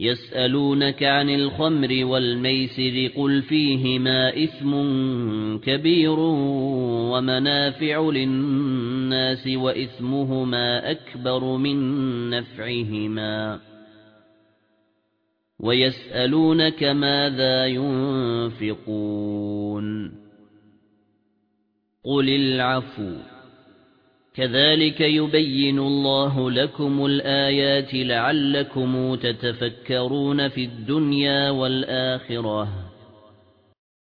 يَسْأَلُونَكَ عَنِ الْخَمْرِ وَالْمَيْسِرِ قُلْ فِيهِمَا إِثْمٌ كَبِيرٌ وَمَنَافِعُ لِلنَّاسِ وَإِثْمُهُمَا أَكْبَرُ مِنْ نَفْعِهِمَا. وَيَسْأَلُونَكَ مَاذَا يُنْفِقُونَ. قُلِ الْعَفْوَ. كَذَلِكَ يُبَيِّنُ اللَّهُ لَكُمُ الْآيَاتِ لَعَلَّكُمْ تَتَفَكَّرُونَ فِي الدُّنْيَا وَالْآخِرَةِ.